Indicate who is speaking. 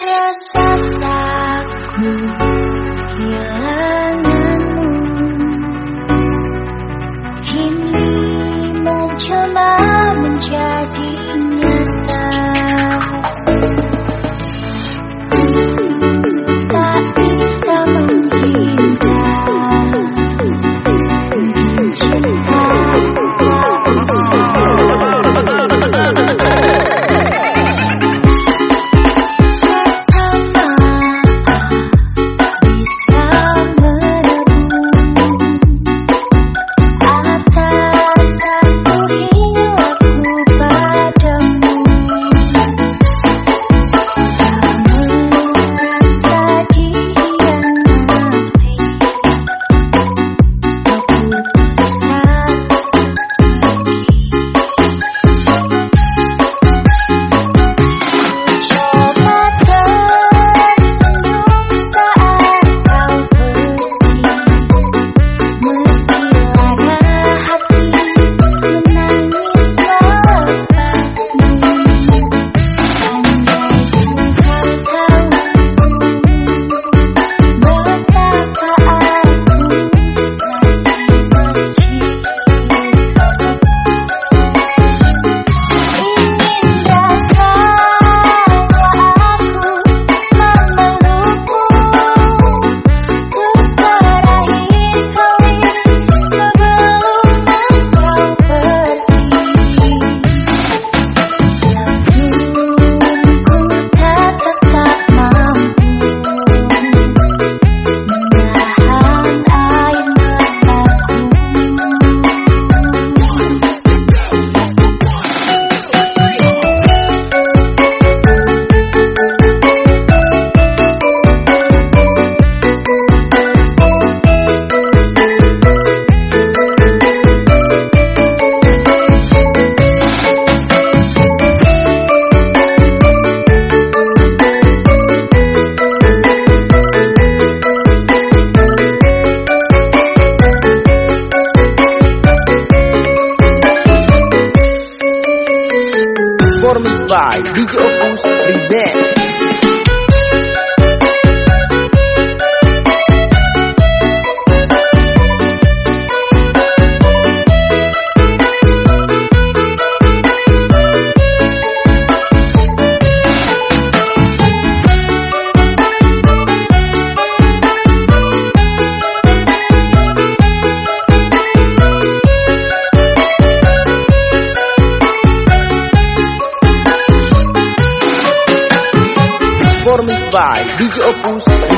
Speaker 1: Rasa
Speaker 2: By DJ Opus Remix by DJ Opus